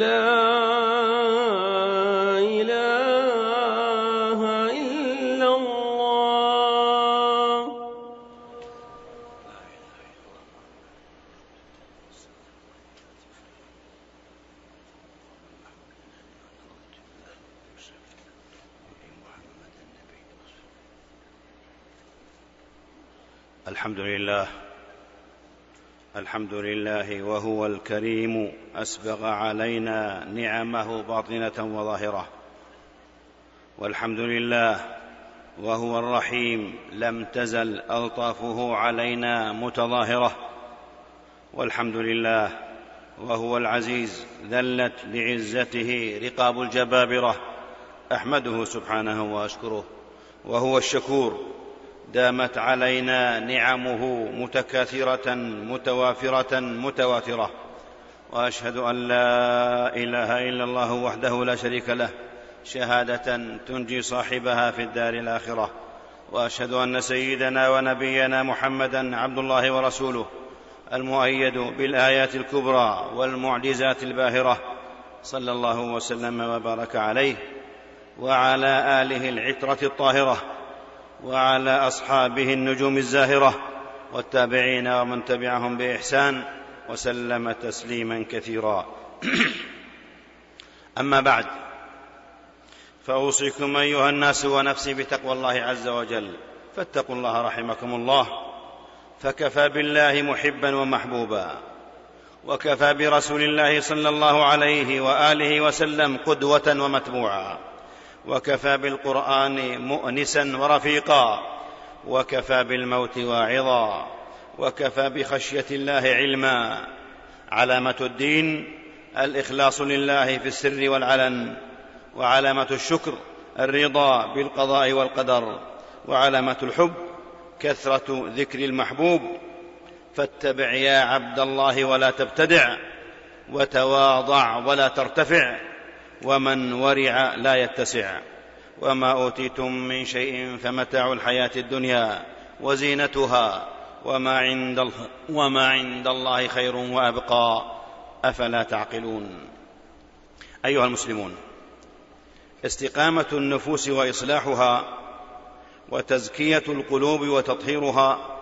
لا إله إلا الله. الحمد لله الحمد لله وهو الكريم أسبغ علينا نعمه باطنة وظاهرة. والحمد لله وهو الرحيم لم تزل ألطافه علينا متظاهرة. والحمد لله وهو العزيز ذلت لعزته رقاب الجبابرة. أحمده سبحانه وأشكره وهو الشكور. دامت علينا نعمه متكاثرة متوافرة متواتره وأشهد أن لا إله إلا الله وحده لا شريك له شهادة تنجي صاحبها في الدار الآخرة. وأشهد أن سيدنا ونبينا محمدا عبد الله ورسوله المؤيد بالآيات الكبرى والمعجزات الباهرة. صلى الله وسلم وبارك عليه. وعلى آله العترة الطاهرة. وعلى أصحابه النجوم الزاهرة والتابعين ومن تبعهم بإحسان وسلم تسليما كثيرا. أما بعد فأوصيكم أيها الناس ونفسي بتقوى الله عز وجل. فاتقوا الله رحمكم الله. فكفى بالله محبا ومحبوبا. وكفى برسول الله صلى الله عليه وآله وسلم قدوة ومتبوعا. وكفى بالقرآن مؤنسا ورفيقا وكفى بالموت واعظا وكفى بخشية الله علما. علامة الدين الإخلاص لله في السر والعلن. وعلامة الشكر الرضا بالقضاء والقدر. وعلامة الحب كثرة ذكر المحبوب. فاتبع يا عبد الله ولا تبتدع وتواضع ولا ترتفع. ومن ورع لا يتسع. وما أوتيتم من شيء فمتاع الحياة الدنيا وزينتها وما عند وما عند الله خير وأبقى. أفلا تعقلون؟ أيها المسلمون استقامة النفوس وإصلاحها وتزكية القلوب وتطهيرها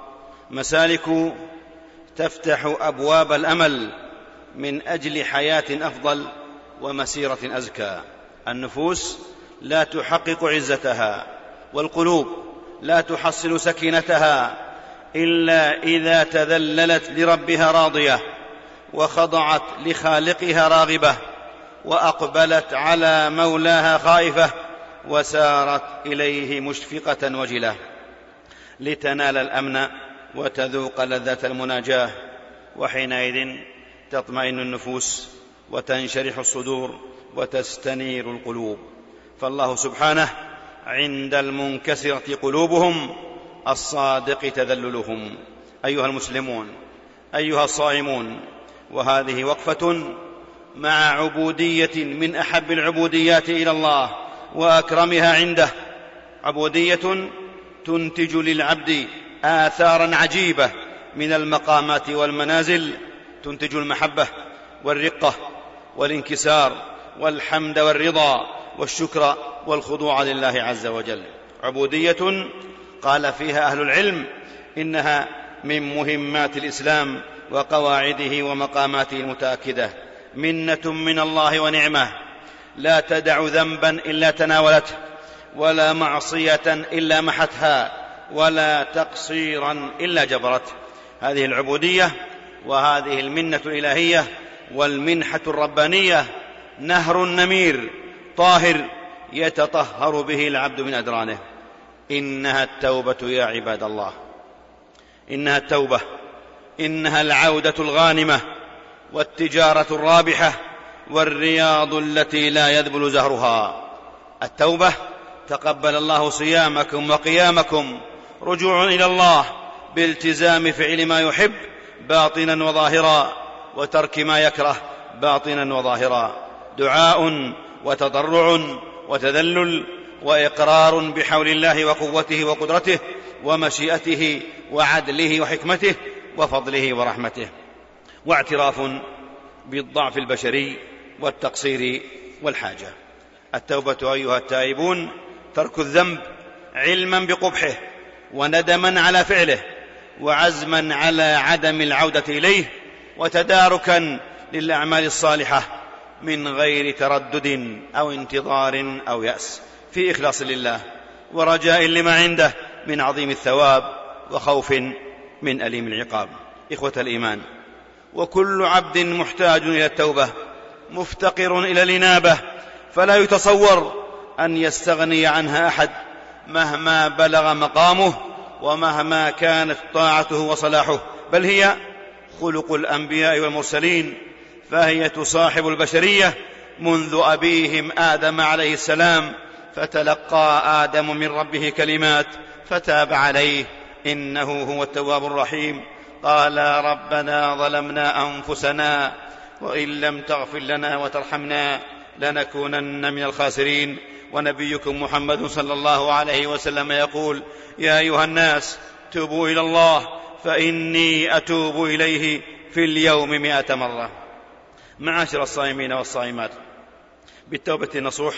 مسالك تفتح أبواب الأمل من أجل حياة أفضل ومسيرة أزكى. النفوس لا تحقق عزتها والقلوب لا تحصل سكينتها إلا إذا تذللت لربها راضية وخضعت لخالقها راغبة وأقبلت على مولاها خائفة وسارت إليه مشفقة وجلة. لتنال الأمن وتذوق لذة المناجاة وحينئذ تطمئن النفوس وتنشرح الصدور وتستنير القلوب. فالله سبحانه عند المنكسرة قلوبهم الصادق تذللهم. أيها المسلمون أيها الصائمون وهذه وقفة مع عبودية من أحب العبوديات إلى الله وأكرمها عنده. عبودية تنتج للعبد آثارا عجيبة من المقامات والمنازل تنتج المحبة والرقة والانكسار والحمد والرضا والشكر والخضوع لله عز وجل. عبودية قال فيها أهل العلم إنها من مهمات الإسلام وقواعده ومقاماته المتأكدة. منة من الله ونعمة. لا تدع ذنبا إلا تناولته ولا معصية إلا محتها ولا تقصيرا إلا جبرته. هذه العبودية وهذه المنة الإلهية والمنحة الربانية نهر نمير طاهر يتطهر به العبد من أدرانه. إنها التوبة يا عباد الله. إنها التوبة. إنها العودة الغانمة والتجارة الرابحة والرياض التي لا يذبل زهرها. التوبة تقبل الله صيامكم وقيامكم رجوع إلى الله بالتزام فعل ما يحب باطنا وظاهرا. وترك ما يكره باطنا وظاهرا. دعاء وتضرع وتذلل وإقرار بحول الله وقوته وقدرته ومشيئته وعدله وحكمته وفضله ورحمته. واعتراف بالضعف البشري والتقصير والحاجة. التوبة أيها التائبون ترك الذنب علما بقبحه وندما على فعله وعزما على عدم العودة إليه وتداركا للأعمال الصالحة من غير تردد أو انتظار أو يأس. في إخلاص لله ورجاء لما عنده من عظيم الثواب وخوف من أليم العقاب. إخوة الإيمان وكل عبد محتاج إلى التوبة مفتقر إلى الإنابة فلا يتصور أن يستغني عنها أحد مهما بلغ مقامه ومهما كانت طاعته وصلاحه. بل هي خلق الأنبياء والمرسلين فهي تصاحب البشرية منذ أبيهم آدم عليه السلام فتلقى آدم من ربه كلمات فتاب عليه إنه هو التواب الرحيم. قال ربنا ظلمنا أنفسنا وإن لم تغفر لنا وترحمنا لنكونن من الخاسرين. ونبيكم محمد صلى الله عليه وسلم يقول يا أيها الناس توبوا إلى الله فإني أتوب إليه في اليوم مائه مرة. معاشر الصائمين والصائمات بالتوبة النصوح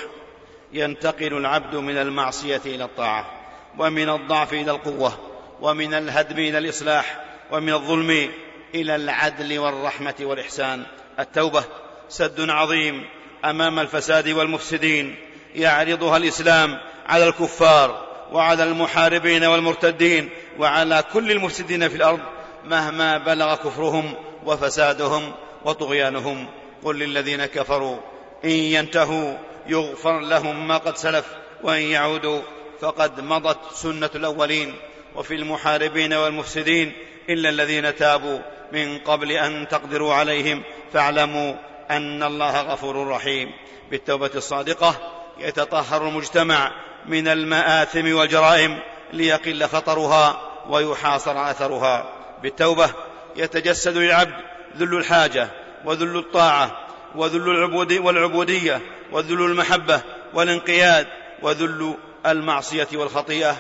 ينتقل العبد من المعصية إلى الطاعة ومن الضعف إلى القوة ومن الهدم إلى الإصلاح ومن الظلم إلى العدل والرحمة والإحسان. التوبة سد عظيم أمام الفساد والمفسدين يعرضها الإسلام على الكفار. وعلى المحاربين والمرتدين وعلى كل المفسدين في الأرض مهما بلغ كفرهم وفسادهم وطغيانهم. قل للذين كفروا إن ينتهوا يغفر لهم ما قد سلف وإن يعودوا فقد مضت سنة الأولين. وفي المحاربين والمفسدين إلا الذين تابوا من قبل أن تقدروا عليهم فاعلموا أن الله غفور رحيم. بالتوبة الصادقة يتطهر المجتمع من المآثم والجرائم ليقل خطرها ويحاصر أثرها. بالتوبة يتجسد للعبد ذل الحاجة وذل الطاعة وذل العبود والعبودية وذل المحبة والانقياد وذل المعصية والخطيئة.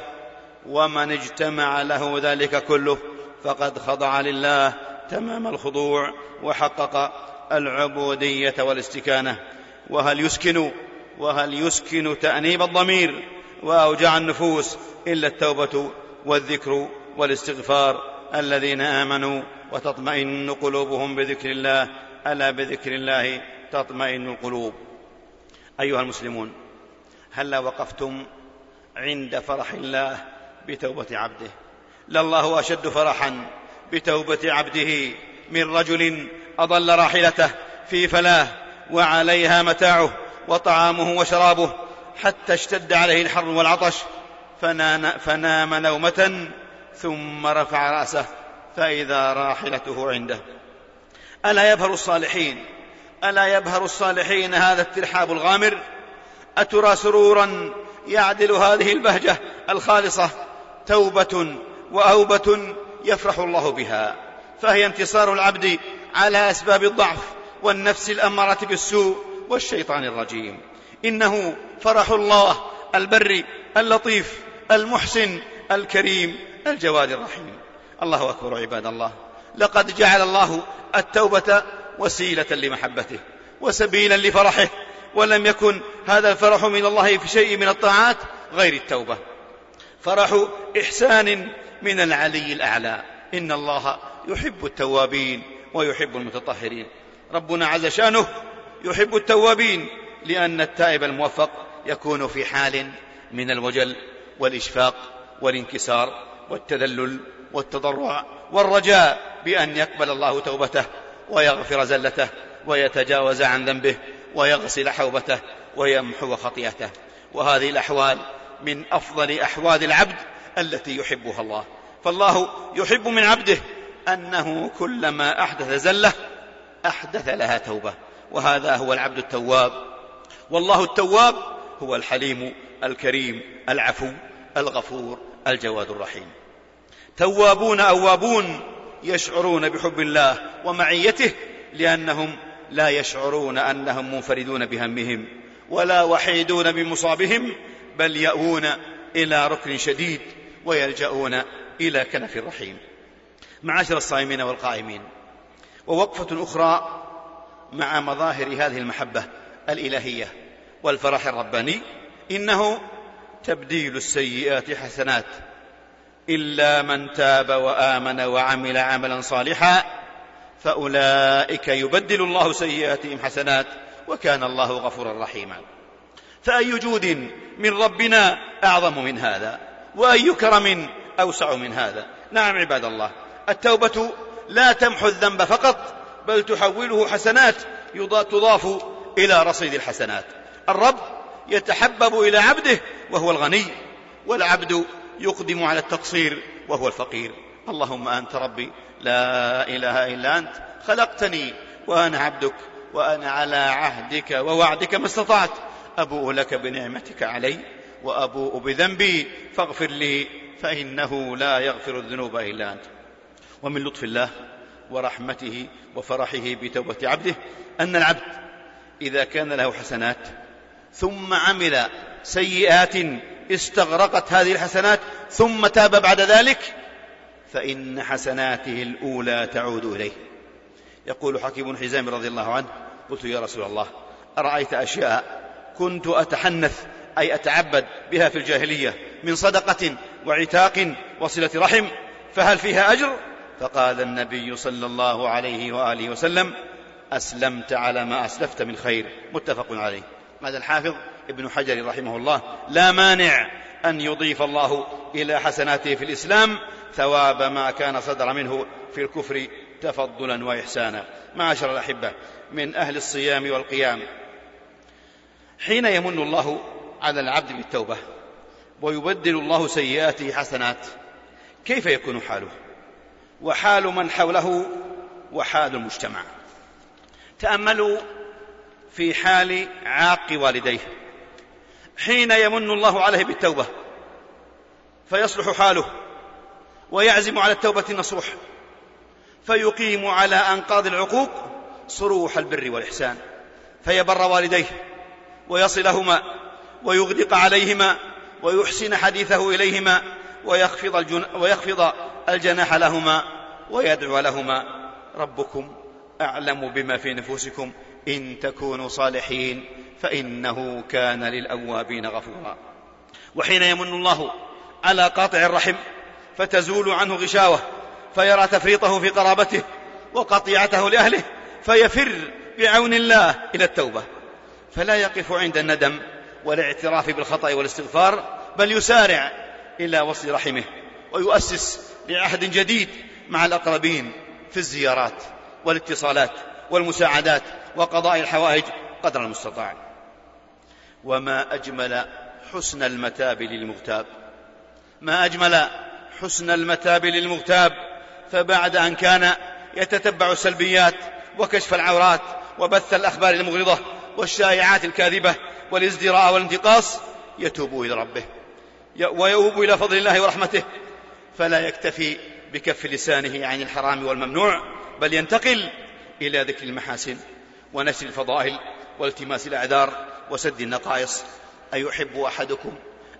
ومن اجتمع له ذلك كله فقد خضع لله تمام الخضوع وحقق العبودية والاستكانة. وهل يسكن وهل يسكن تأنيب الضمير وأوجاع النفوس إلا التوبة والذكر والاستغفار الذين آمنوا وتطمئن قلوبهم بذكر الله؟ ألا بذكر الله تطمئن القلوب. أيها المسلمون هلا وقفتم عند فرح الله بتوبة عبده؟ لله أشد فرحا بتوبة عبده من رجل أضل راحلته في فلاه وعليها متاعه وطعامه وشرابه حتى اشتد عليه الحر والعطش فنام نومة ثم رفع رأسه فإذا راحلته عنده. ألا يبهر الصالحين؟ ألا يبهر الصالحين هذا الترحاب الغامر؟ أترى سرورا يعدل هذه البهجة الخالصة؟ توبة وأوبة يفرح الله بها. فهي انتصار العبد على أسباب الضعف والنفس الأمارة بالسوء. والشيطان الرجيم. إنه فرح الله البر اللطيف المحسن الكريم الجواد الرحيم. الله أكبر عباد الله. لقد جعل الله التوبة وسيلة لمحبته وسبيلا لفرحه ولم يكن هذا الفرح من الله في شيء من الطاعات غير التوبة. فرح إحسان من العلي الأعلى. إن الله يحب التوابين ويحب المتطهرين. ربنا عز شأنه يحب التوابين لأن التائب الموفق يكون في حال من الوجل والإشفاق والانكسار والتذلل والتضرع والرجاء بأن يقبل الله توبته ويغفر زلته ويتجاوز عن ذنبه ويغسل حوبته ويمحو خطيئته. وهذه الأحوال من أفضل أحوال العبد التي يحبها الله. فالله يحب من عبده أنه كلما أحدث زلة أحدث لها توبة. وهذا هو العبد التواب. والله التواب هو الحليم الكريم العفو الغفور الجواد الرحيم. توابون أوابون يشعرون بحب الله ومعيته لأنهم لا يشعرون أنهم منفردون بهمهم ولا وحيدون بمصابهم بل يأوون إلى ركن شديد ويلجؤون إلى كنف رحيم معاشر الصائمين والقائمين ووقفة أخرى مع مظاهر هذه المحبة الإلهية والفرح الرباني. إنه تبديل السيئات حسنات. إلا من تاب وآمن وعمل عملا صالحا فأولئك يبدل الله سيئاتهم حسنات وكان الله غفورا رحيما. فأي جود من ربنا أعظم من هذا؟ وأي كرم أوسع من هذا؟ نعم عباد الله التوبة لا تمحو الذنب فقط بل تحوله حسنات تضاف إلى رصيد الحسنات. الرب يتحبب إلى عبده وهو الغني والعبد يقدم على التقصير وهو الفقير. اللهم أنت ربي لا إله إلا أنت خلقتني وأنا عبدك وأنا على عهدك ووعدك ما استطعت. أبوء لك بنعمتك علي وأبوء بذنبي فاغفر لي فإنه لا يغفر الذنوب إلا أنت. ومن لطف الله ورحمته وفرحه بتوبة عبده أن العبد إذا كان له حسنات ثم عمل سيئات استغرقت هذه الحسنات ثم تاب بعد ذلك فإن حسناته الأولى تعود إليه. يقول حكيم حزام رضي الله عنه قلت يا رسول الله أرأيت أشياء كنت أتحنث أي أتعبد بها في الجاهلية من صدقة وعتاق وصلة رحم فهل فيها أجر؟ فقال النبي صلى الله عليه وآله وسلم أسلمت على ما أسلفت من خير. متفق عليه. ماذا الحافظ ابن حجر رحمه الله لا مانع أن يضيف الله إلى حسناته في الإسلام ثواب ما كان صدر منه في الكفر تفضلا وإحسانا. معاشر الأحبة من أهل الصيام والقيام حين يمن الله على العبد بالتوبة ويبدل الله سيئاته حسنات كيف يكون حاله؟ وحال من حوله وحال المجتمع. تأملوا في حال عاق والديه. حين يمن الله عليه بالتوبة فيصلح حاله ويعزم على التوبة النصوح فيقيم على أنقاض العقوق صروح البر والإحسان. فيبر والديه ويصلهما ويغدق عليهما ويحسن حديثه إليهما ويخفض, الجن ويخفض الجناح لهما ويدعو لهما. ربكم أعلم بما في نفوسكم. إن تكونوا صالحين فإنه كان للأوابين غفورا. وحين يمن الله على قاطع الرحم فتزول عنه غشاوة فيرى تفريطه في قرابته وقطيعته لأهله فيفر بعون الله إلى التوبة. فلا يقف عند الندم والاعتراف بالخطأ والاستغفار بل يسارع إلى وصل رحمه ويؤسس لعهد جديد مع الأقربين في الزيارات والاتصالات والمساعدات وقضاء الحوائج قدر المستطاع. وما أجمل حسن المتاب للمغتاب. ما أجمل حسن المتاب للمغتاب. فبعد أن كان يتتبع السلبيات وكشف العورات وبث الأخبار المغرضة والشائعات الكاذبة والازدراء والانتقاص يتوب إلى ربه. ويؤوب إلى فضل الله ورحمته فلا يكتفي بكف لسانه عن الحرام والممنوع بل ينتقل إلى ذكر المحاسن ونشر الفضائل والتماس الأعذار وسد النقائص. أيحب أحدكم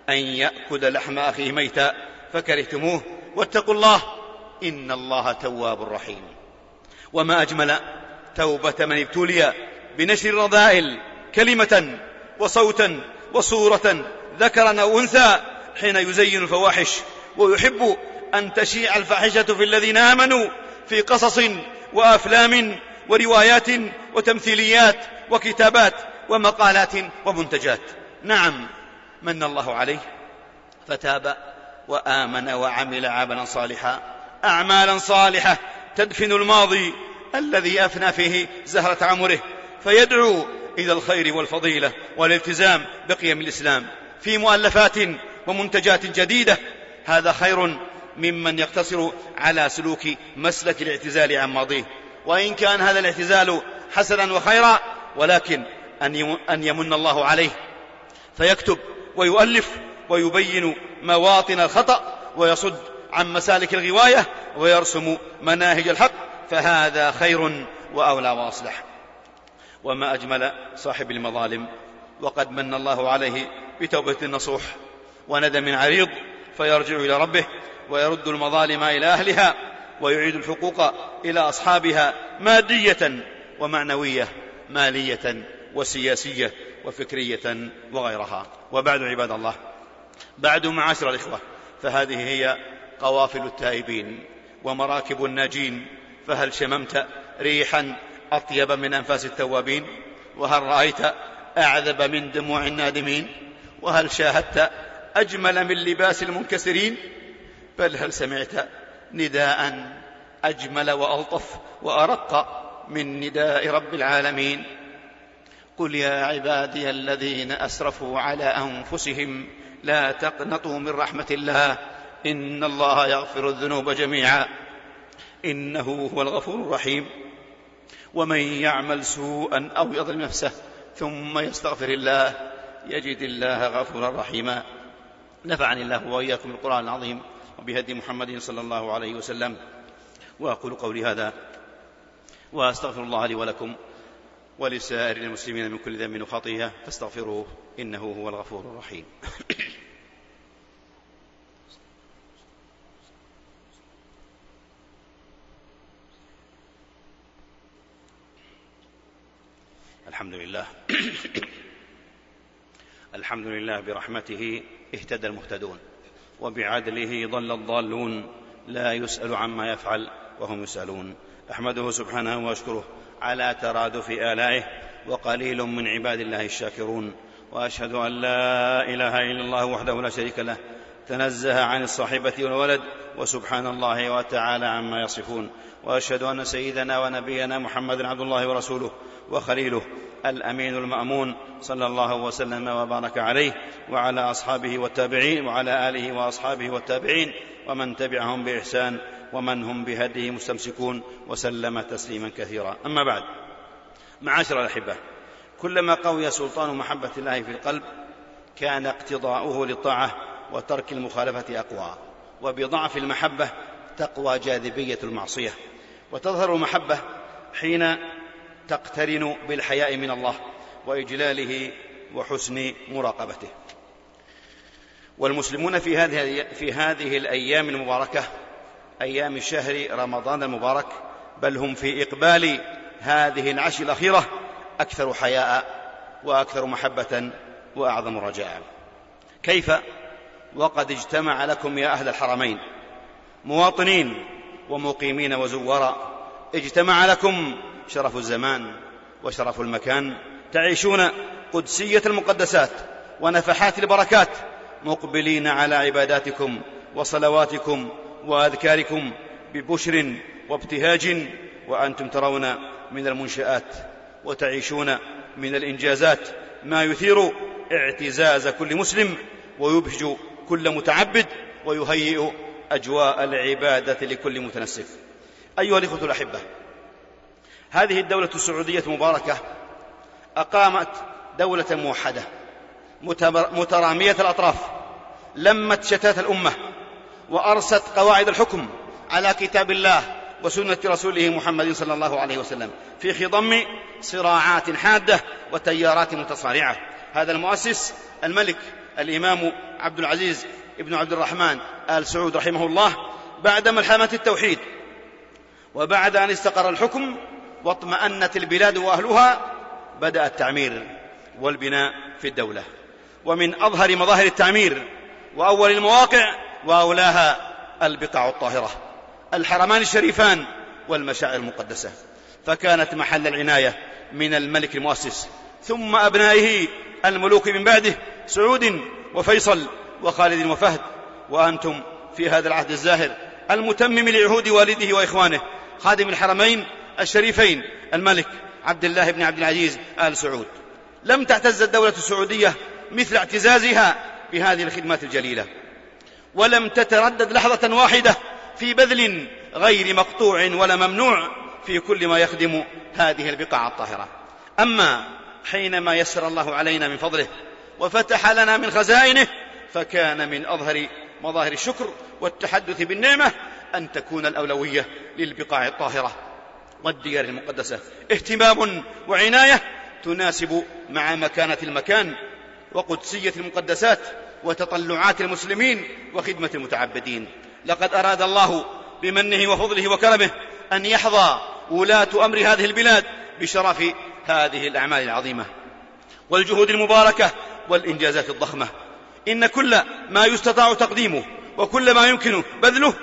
أن يأكل لحم أخيه ميتا فكرهتموه واتقوا الله إن الله تواب رحيم. وما أجمل توبة من ابتلي بنشر الرذائل كلمة وصوتا وصورة ذكرا أو أنثى حين يزين الفواحش ويحب أن تشيع الفاحشة في الذين آمنوا في قصص وأفلام وروايات وتمثيليات وكتابات ومقالات ومنتجات. نعم من الله عليه. فتاب وآمن وعمل عملا صالحا. أعمالا صالحة تدفن الماضي الذي أفنى فيه زهرة عمره. فيدعو إلى الخير والفضيلة والالتزام بقيم الإسلام. في مؤلفات ومنتجات جديدة. هذا خير ممن يقتصر على سلوك مسلك الاعتزال عن ماضيه. وإن كان هذا الاعتزال حسنا وخيرا ولكن أن يمن الله عليه. فيكتب ويؤلف ويبين مواطن الخطأ ويصد عن مسالك الغواية ويرسم مناهج الحق. فهذا خير وأولى وأصلح. وما أجمل صاحب المظالم وقد من الله عليه بتوبة نصوح وندم عريض فيرجع إلى ربه ويرد المظالم إلى أهلها ويعيد الحقوق إلى أصحابها مادية ومعنوية مالية وسياسية وفكرية وغيرها. وبعد عباد الله بعد معاشر الإخوة فهذه هي قوافل التائبين ومراكب الناجين. فهل شممت ريحا أطيب من أنفاس التوابين؟ وهل رأيت أعذب من دموع النادمين؟ وهل شاهدت أجمل من لباس المنكسرين؟ بل هل سمعت نداء أجمل وألطف وأرق من نداء رب العالمين؟ قل يا عبادي الذين أسرفوا على أنفسهم لا تقنطوا من رحمة الله إن الله يغفر الذنوب جميعا. إنه هو الغفور الرحيم. ومن يعمل سوءا أو يظلم نفسه ثم يستغفر الله يجد الله غفورا رحيما. نفعني الله وإياكم بالقرآن العظيم وبهدي محمد صلى الله عليه وسلم. وأقول قولي هذا وأستغفر الله لي ولكم ولسائر المسلمين من كل ذنب وخطيئة. فاستغفروه إنه هو الغفور الرحيم. الحمد لله. الحمد لله برحمته اهتدى المهتدون وبعدله ضل الضالون لا يسأل عما يفعل وهم يسألون. أحمده سبحانه وأشكره على ترادف آلائه وقليل من عباد الله الشاكرون. وأشهد أن لا إله إلا الله وحده لا شريك له. تنزه عن الصاحبة والولد وسبحان الله وتعالى عما يصفون. وأشهد أن سيدنا ونبينا محمدا عبد الله ورسوله وخليله الأمين المأمون صلى الله وسلم وبارك عليه وعلى أصحابه والتابعين وعلى آله وأصحابه والتابعين ومن تبعهم بإحسان ومن هم بهديه مستمسكون وسلم تسليما كثيرا. أما بعد معاشر الأحبة كلما قوي سلطان محبة الله في القلب كان اقتضاؤه للطاعة وترك المخالفة أقوى وبضعف المحبة تقوى جاذبية المعصية. وتظهر المحبة حين تقترن بالحياء من الله وإجلاله وحسن مراقبته. والمسلمون في هذه في هذه الأيام المباركة أيام شهر رمضان المبارك بل هم في إقبال هذه العشر الأخيرة أكثر حياء وأكثر محبة وأعظم رجاء. كيف؟ وقد اجتمع لكم يا أهل الحرمين مواطنين ومقيمين وزوراء اجتمع لكم شرف الزمان وشرف المكان تعيشون قدسية المقدسات ونفحات البركات مقبلين على عباداتكم وصلواتكم وأذكاركم ببشر وابتهاج وأنتم ترون من المنشآت وتعيشون من الإنجازات ما يثير اعتزاز كل مسلم ويبهج كل متعبد ويهيئ أجواء العبادة لكل متنسك أيها الإخوة الأحبة هذه الدولة السعودية المباركه أقامت دولة موحدة مترامية الأطراف لمت شتات الأمة وأرست قواعد الحكم على كتاب الله وسنة رسوله محمد صلى الله عليه وسلم في خضم صراعات حادة وتيارات متصارعة. هذا المؤسس الملك الإمام عبد العزيز ابن عبد الرحمن آل سعود رحمه الله بعد ملحمة التوحيد وبعد أن استقر الحكم واطمأنت البلاد وأهلها بدأ التعمير والبناء في الدولة. ومن أظهر مظاهر التعمير وأول المواقع وأولاها البقاع الطاهرة الحرمان الشريفان والمشاعر المقدسة. فكانت محل العناية من الملك المؤسس ثم أبنائه الملوك من بعده سعود وفيصل وخالد وفهد. وأنتم في هذا العهد الزاهر المتمم لعهود والده وإخوانه خادم الحرمين الشريفين الملك عبد الله بن عبد العزيز آل سعود. لم تعتز الدولة السعودية مثل اعتزازها بهذه الخدمات الجليلة. ولم تتردد لحظة واحدة في بذل غير مقطوع ولا ممنوع في كل ما يخدم هذه البقاع الطاهرة. أما حينما يسر الله علينا من فضله وفتح لنا من خزائنه فكان من أظهر مظاهر الشكر والتحدث بالنعمة أن تكون الأولوية للبقاع الطاهرة. والديار المقدسة. اهتمام وعناية تناسب مع مكانة المكان وقدسية المقدسات وتطلعات المسلمين وخدمة المتعبدين. لقد أراد الله بمنه وفضله وكرمه أن يحظى ولاة أمر هذه البلاد بشرف هذه الأعمال العظيمة. والجهود المباركة والإنجازات الضخمة. إن كل ما يستطاع تقديمه وكل ما يمكن بذله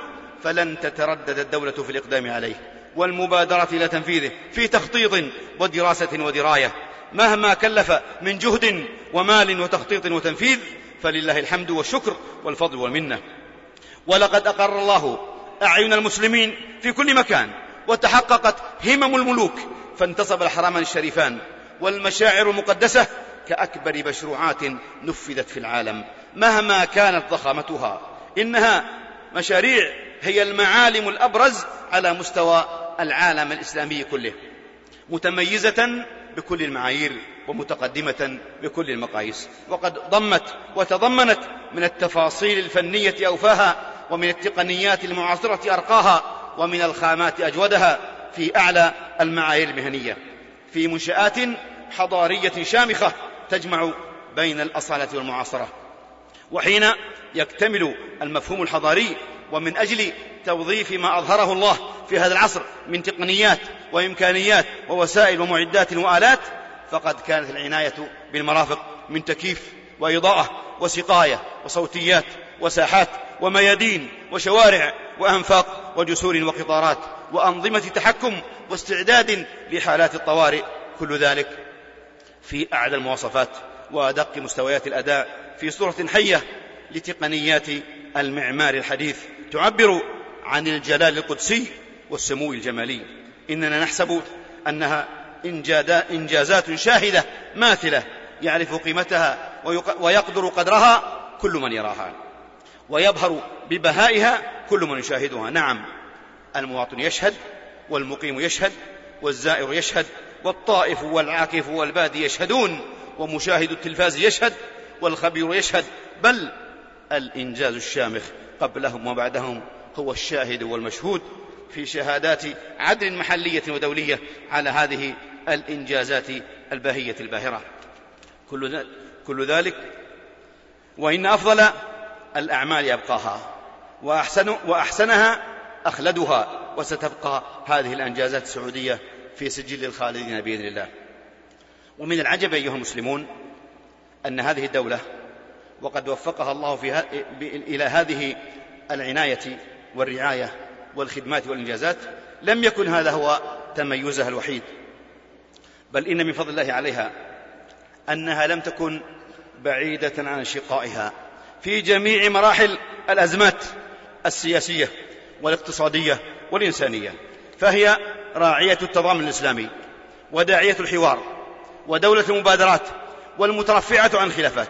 فلن تتردد الدولة في الإقدام عليه. والمبادرة إلى تنفيذه في تخطيط ودراسة ودراية. مهما كلف من جهد ومال وتخطيط وتنفيذ فلله الحمد والشكر والفضل والمنة. ولقد أقر الله أعين المسلمين في كل مكان وتحققت همم الملوك فانتصب الحرمان الشريفان والمشاعر المقدسة كأكبر مشروعات نفذت في العالم. مهما كانت ضخامتها إنها مشاريع هي المعالم الأبرز على مستوى العالم الإسلامي كله متميزة بكل المعايير ومتقدمة بكل المقاييس. وقد ضمت وتضمنت من التفاصيل الفنية أوفاها ومن التقنيات المعاصرة أرقاها ومن الخامات أجودها في أعلى المعايير المهنية. في منشآت حضارية شامخة تجمع بين الأصالة والمعاصرة. وحين يكتمل المفهوم الحضاري ومن أجل توظيف ما أظهره الله في هذا العصر من تقنيات وإمكانيات ووسائل ومعدات وآلات فقد كانت العناية بالمرافق من تكييف وإضاءة وسقاية وصوتيات وساحات وميادين وشوارع وأنفاق وجسور وقطارات وأنظمة تحكم واستعداد لحالات الطوارئ. كل ذلك في أعلى المواصفات وأدق مستويات الأداء في صورة حية لتقنيات المعمار الحديث. تعبر عن الجلال القدسي والسمو الجمالي. إننا نحسب أنها إنجازات شاهدة ماثلة يعرف قيمتها ويقدر قدرها كل من يراها. ويظهر ببهائها كل من يشاهدها. نعم المواطن يشهد والمقيم يشهد والزائر يشهد والطائف والعاكف والبادي يشهدون ومشاهد التلفاز يشهد والخبير يشهد. بل الإنجاز الشامخ قبلهم وبعدهم هو الشاهد والمشهود في شهادات عدل محلية ودولية على هذه الإنجازات الباهية الباهرة. كل كل ذلك وإن أفضل الأعمال يبقاها وأحسن وأحسنها أخلدها وستبقى هذه الإنجازات السعودية في سجل الخالدين بإذن الله. ومن العجب أيها المسلمون أن هذه الدولة وقد وفقها الله في إلى هذه العناية والرعاية والخدمات والإنجازات لم يكن هذا هو تميزها الوحيد. بل إن من فضل الله عليها أنها لم تكن بعيدة عن شقائها. في جميع مراحل الأزمات السياسية والاقتصادية والإنسانية فهي راعية التضامن الإسلامي وداعية الحوار ودولة المبادرات والمترفعة عن الخلافات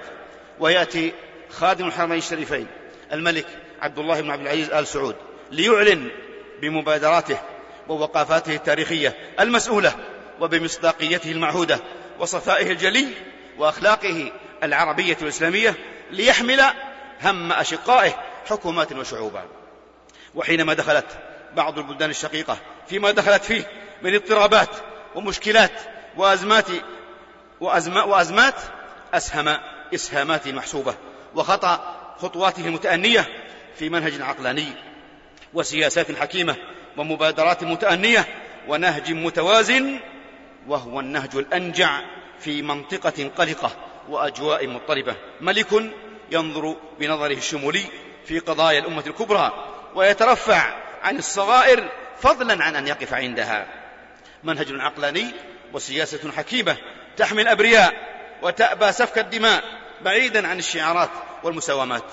ويأتي خادم الحرمين الشريفين الملك عبد الله بن عبد العزيز آل سعود ليعلن بمبادراته ووقافاته التاريخية المسؤولة وبمصداقيته المعهودة وصفائه الجلي وأخلاقه العربية والإسلامية ليحمل هم أشقائه حكومات وشعوبا. وحينما دخلت بعض البلدان الشقيقة فيما دخلت فيه من اضطرابات ومشكلات وأزمات وأزمات أسهم إسهامات محسوبة وخطأ خطواته المتأنية في منهج عقلاني وسياسات حكيمة ومبادرات متأنية ونهج متوازن وهو النهج الأنجع في منطقة قلقة وأجواء مضطربة. ملك ينظر بنظره الشمولي في قضايا الأمة الكبرى ويترفع عن الصغائر فضلا عن أن يقف عندها. منهج عقلاني وسياسة حكيمة تحمي الأبرياء وتأبى سفك الدماء بعيدا عن الشعارات والمساومات.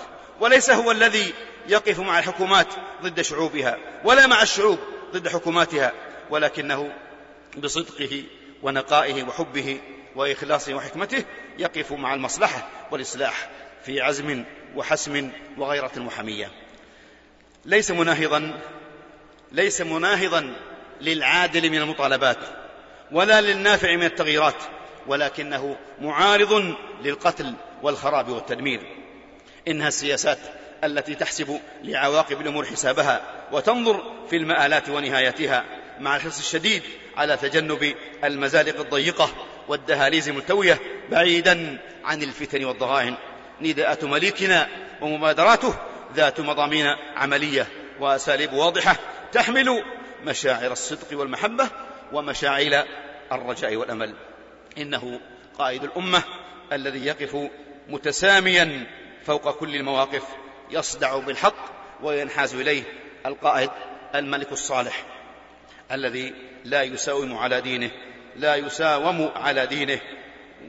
وليس هو الذي يقف مع الحكومات ضد شعوبها ولا مع الشعوب ضد حكوماتها ولكنه بصدقه ونقائه وحبه وإخلاصه وحكمته يقف مع المصلحة والإصلاح في عزم وحسم وغيرة وحمية. ليس مناهضا ليس مناهضا للعادل من المطالبات ولا للنافع من التغييرات ولكنه معارض للقتل والخراب والتدمير. إنها السياسات التي تحسب لعواقب الأمور حسابها وتنظر في المآلات ونهايتها مع الحرص الشديد على تجنب المزالق الضيقة والدهاليز الملتوية بعيدا عن الفتن والضغائن نداءة مليكنا ومبادراته ذات مضامين عملية وأساليب واضحة تحمل مشاعر الصدق والمحبة ومشاعل الرجاء والأمل. إنه قائد الأمة الذي يقف متساميا فوق كل المواقف يصدع بالحق وينحاز إليه القائد الملك الصالح الذي لا يساوم على دينه لا يساوم على دينه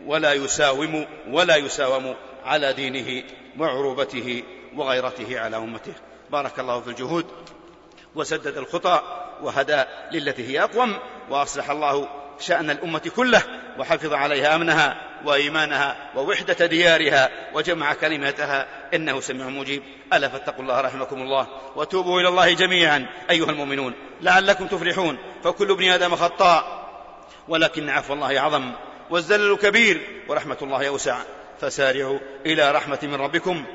ولا يساوم ولا يساوم على دينه وعروبته وغيرته على أمته. بارك الله في الجهود وسدد الخطى وهدى للتي هي أقوم وأصلح الله شأن الأمة كله وحفظ عليها أمنها وإيمانها ووحدة ديارها وجمع كلمتها. إنه سميع مجيب. ألا فاتقوا الله رحمكم الله وتوبوا إلى الله جميعا أيها المؤمنون. لعلكم تفلحون. فكل ابن آدم خطاء. ولكن عفو الله اعظم والزلل كبير ورحمة الله أوسع. فسارعوا إلى رحمة من ربكم.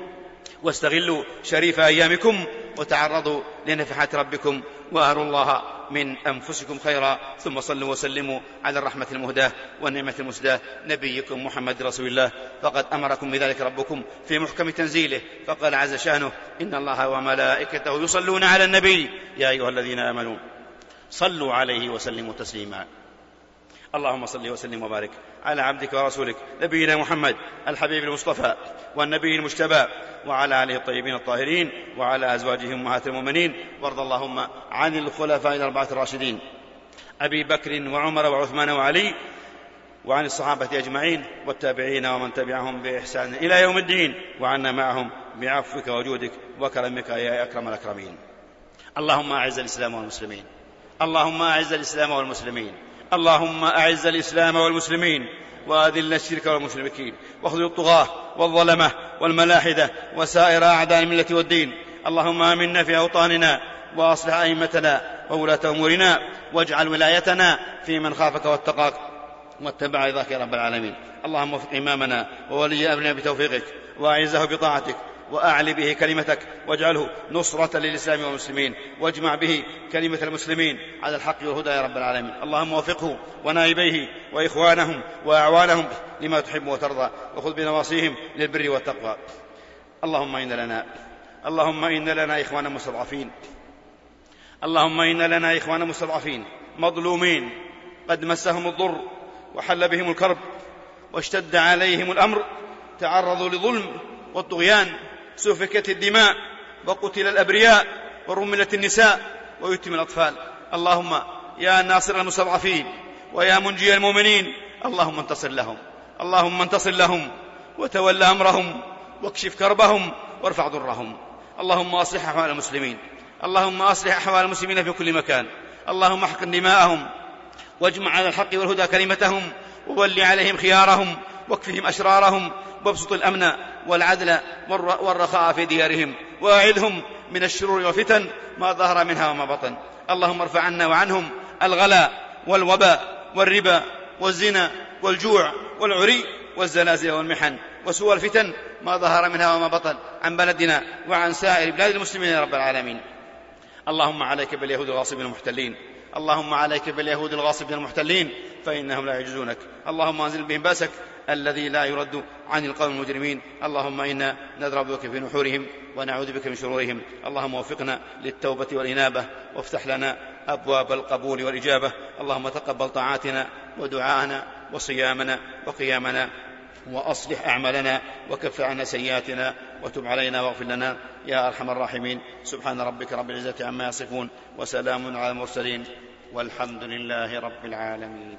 واستغلوا شريف أيامكم وتعرضوا لنفحات ربكم واروا الله من أنفسكم خيرا. ثم صلوا وسلموا على الرحمة المهداة والنعمة المسداة. نبيكم محمد رسول الله. فقد أمركم بذلك ربكم في محكم تنزيله. فقال عز شأنه إن الله وملائكته يصلون على النبي. يا أيها الذين آمنوا صلوا عليه وسلموا تسليما. اللهم صل وسلم وبارك على عبدك ورسولك نبينا محمد الحبيب المصطفى والنبي المجتبى وعلى آله الطيبين الطاهرين وعلى ازواجه أمهات المؤمنين. وارض اللهم عن الخلفاء الأربعة الراشدين أبي بكر وعمر وعثمان وعلي وعن الصحابة أجمعين والتابعين ومن تبعهم بإحسان إلى يوم الدين. وعنا معهم بعفوك وجودك وكرمك يا أكرم الأكرمين. اللهم أعز الإسلام والمسلمين. اللهم أعز الإسلام والمسلمين. اللهم أعز الإسلام والمسلمين وأذل الشرك والمشركين واخذل الطغاة والظلمة والملاحدة وسائر أعداء الملة والدين. اللهم آمنا في أوطاننا وأصلح أئمتنا وولاة أمورنا واجعل ولايتنا في من خافك واتقاك واتبع رضاك يا رب العالمين. اللهم وفق إمامنا وولي أمرنا بتوفيقك وأعزه بطاعتك واعل به كلمتك واجعله نصرة للإسلام والمسلمين واجمع به كلمة المسلمين على الحق والهدى يا رب العالمين. اللهم وفقه ونائبيه وإخوانهم وأعوانهم لما تحب وترضى وخذ بنواصيهم للبر والتقوى. اللهم إن لنا اللهم إن لنا إخوانا مستضعفين. اللهم إن لنا إخوانا مستضعفين مظلومين. قد مسهم الضر وحل بهم الكرب واشتد عليهم الأمر تعرضوا لظلم والطغيان. سفكت الدماء وقتل الأبرياء ورملت النساء ويتم الأطفال. اللهم يا ناصر المستضعفين ويا منجي المؤمنين اللهم انتصر لهم. اللهم انتصر لهم وتول أمرهم واكشف كربهم وارفع ضرهم. اللهم أصلح أحوال المسلمين. اللهم أصلح أحوال المسلمين في كل مكان. اللهم احقن دماءهم واجمع على الحق والهدى كلمتهم وول عليهم خيارهم واكفهم أشرارهم وابسط الأمن والعدل والرخاء في ديارهم وأعذهم من الشرور والفتن ما ظهر منها وما بطن. اللهم ارفع عنا وعنهم الغلاء والوباء والربا والزنا والجوع والعري والزلازل والمحن وسوء الفتن ما ظهر منها وما بطن عن بلدنا وعن سائر بلاد المسلمين يا رب العالمين. اللهم عليك باليهود الغاصبين المحتلين. اللهم عليك باليهود الغاصبين المحتلين. فإنهم لا يعجزونك اللهم أنزل بهم بأسك. الذي لا يرد عن القوم المجرمين. اللهم إنا نضرب بك في نحورهم ونعوذ بك من شرورهم. اللهم وفقنا للتوبة والإنابة. وافتح لنا أبواب القبول والإجابة. اللهم تقبل طاعاتنا ودعاءنا وصيامنا وقيامنا. وأصلح أعمالنا وكف عنا سيئاتنا. وتب علينا واغفر لنا يا أرحم الراحمين. سبحان ربك رب العزة عما يصفون. وسلام على المرسلين. والحمد لله رب العالمين.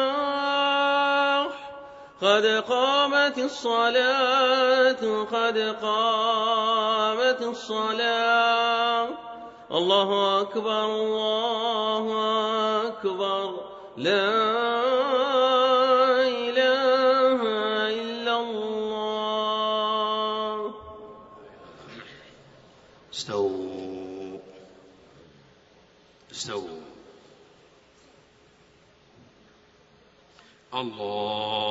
قد قامت الصلاة قد قامت الصلاة. الله أكبر الله أكبر. لا إله إلا الله. استووا. استووا. الله.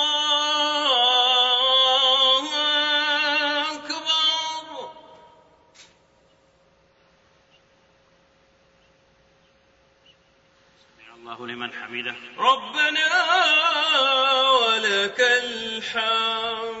لمن حمده. ربنا ولك الحمد.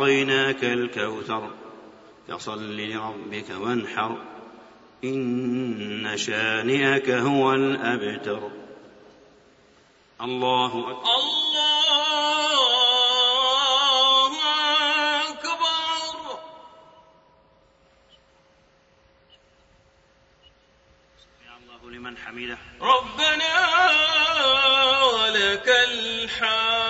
أعطيناك الكوثر فصل لربك وانحر إن شانئك هو الأبتر الله أكبر الله أكبر الله لمن حمده ربنا ولك الحمد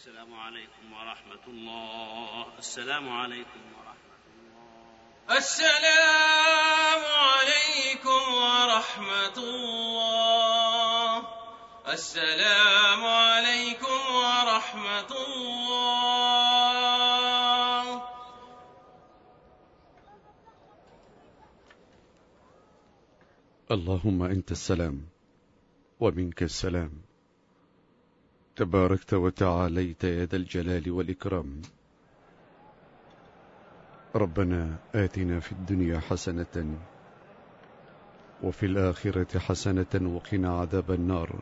السلام عليكم ورحمة الله. السلام عليكم ورحمة الله. السلام عليكم ورحمة الله. السلام عليكم ورحمة الله. اللهم أنت السلام ومنك السلام. تباركت وتعاليت يا ذا الجلال والإكرام. ربنا آتنا في الدنيا حسنة وفي الآخرة حسنة وقنا عذاب النار.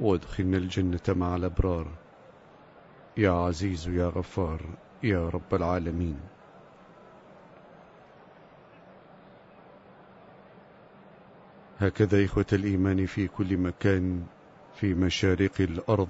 وادخلنا الجنة مع الأبرار. يا عزيز يا غفار يا رب العالمين. هكذا إخوة الإيمان في كل مكان في مشارق الأرض.